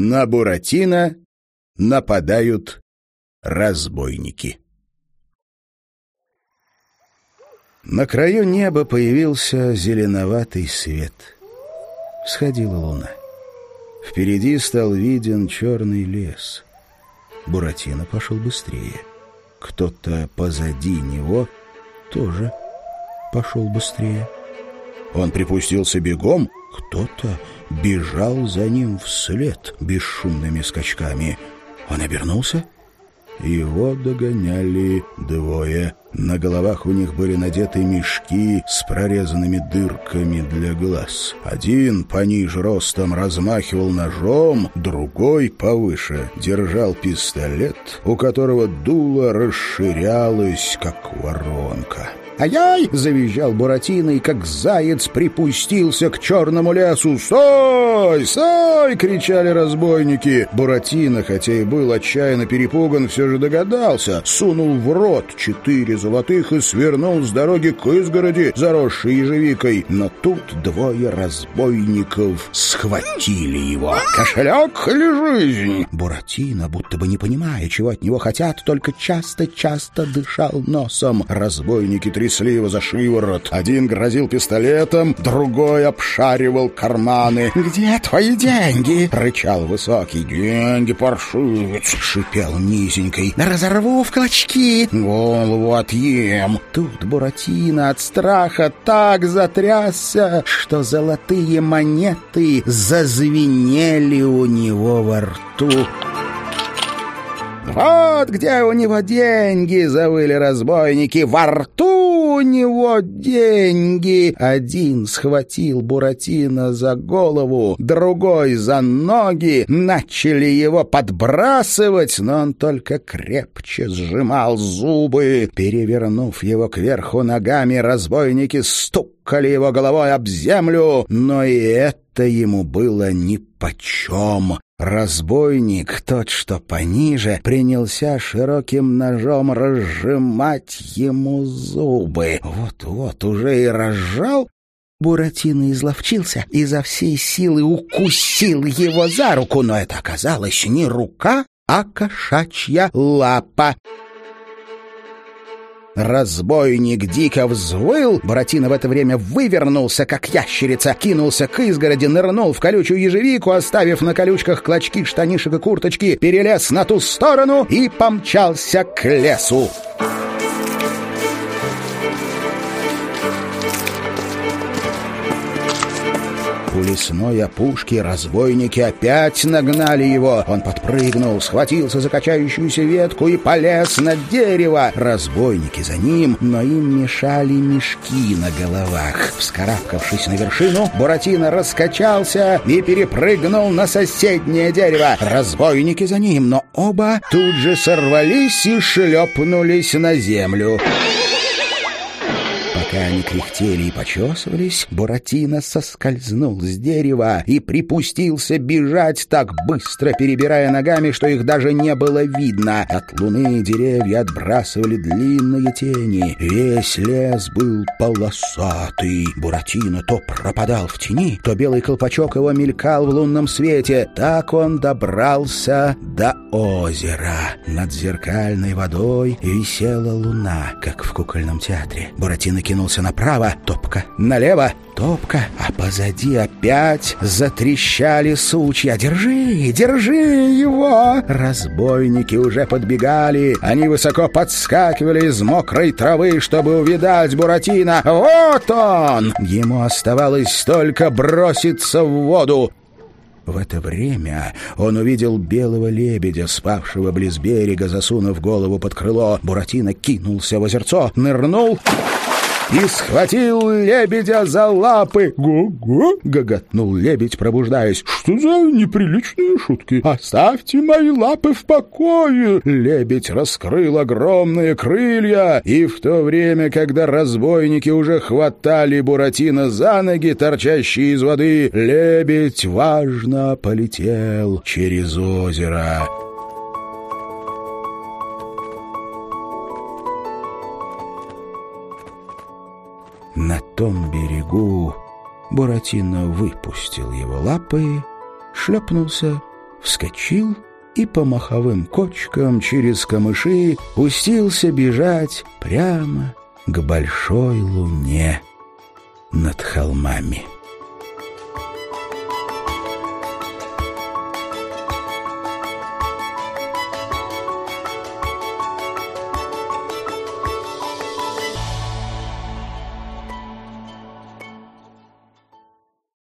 На Буратино нападают разбойники. На краю неба появился зеленоватый свет. Сходила луна. Впереди стал виден черный лес. Буратино пошел быстрее. Кто-то позади него тоже пошел быстрее. Он припустился бегом, кто-то бежал за ним вслед бесшумными скачками. Он обернулся. Его догоняли двое. На головах у них были надеты мешки с прорезанными дырками для глаз. Один пониже ростом размахивал ножом, другой повыше держал пистолет, у которого дуло расширялось, как воронка. «Ай-яй!» — завизжал Буратино и, как заяц, припустился к черному лесу. «Стой! Стой!» — кричали разбойники. Буратино, хотя и был отчаянно перепуган, все же догадался. Сунул в рот четыре золотых и свернул с дороги к изгороди, заросшей ежевикой. Но тут двое разбойников схватили его. «Кошелек или жизнь?» Буратино, будто бы не понимая, чего от него хотят, только часто-часто дышал носом. Разбойники трясли его за шиворот. Один грозил пистолетом, другой обшаривал карманы. «Где твои деньги?» — рычал высокий. «Деньги, паршивец!» — шипел низенький. «Разорву в клочки!» «Голову отъем!» Тут Буратино от страха так затрясся, что золотые монеты зазвенели у него во рту. «Вот где у него деньги!» — завыли разбойники. «Во рту у него деньги!» Один схватил Буратино за голову, другой за ноги. Начали его подбрасывать, но он только крепче сжимал зубы. Перевернув его кверху ногами, разбойники стукали его головой об землю, но и это ему было нипочем. Разбойник, тот, что пониже, принялся широким ножом разжимать ему зубы. Вот-вот уже и разжал, Буратино изловчился и за всей силы укусил его за руку, но это оказалось не рука, а кошачья лапа. Разбойник дико взвыл, Буратино в это время вывернулся, как ящерица, кинулся к изгороди, нырнул в колючую ежевику, оставив на колючках клочки штанишек и курточки, перелез на ту сторону и помчался к лесу. У лесной опушки разбойники опять нагнали его. Он подпрыгнул, схватился за качающуюся ветку и полез на дерево. Разбойники за ним, но им мешали мешки на головах. Вскарабкавшись на вершину, Буратино раскачался и перепрыгнул на соседнее дерево. Разбойники за ним, но оба тут же сорвались и шлепнулись на землю. Пока они кряхтели и почесывались, Буратино соскользнул с дерева и припустился бежать так быстро, перебирая ногами, что их даже не было видно. От луны деревья отбрасывали длинные тени. Весь лес был полосатый. Буратино то пропадал в тени, то белый колпачок его мелькал в лунном свете. Так он добрался до озера. Над зеркальной водой висела луна, как в кукольном театре. Буратино кинул кинулся направо, топка, налево, топка, а позади опять затрещали сучья. «Держи, держи его!» Разбойники уже подбегали. Они высоко подскакивали из мокрой травы, чтобы увидать Буратино. «Вот он!» Ему оставалось только броситься в воду. В это время он увидел белого лебедя, спавшего близ берега, засунув голову под крыло. Буратино кинулся в озерцо, нырнул и схватил лебедя за лапы. «Го-го!» — гоготнул лебедь, пробуждаясь. «Что за неприличные шутки? Оставьте мои лапы в покое!» Лебедь раскрыл огромные крылья, и в то время, когда разбойники уже хватали Буратино за ноги, торчащие из воды, лебедь важно полетел через озеро. На том берегу Буратино выпустил его лапы, шлепнулся вскочил и по маховым кочкам через камыши пустился бежать прямо к большой луне над холмами.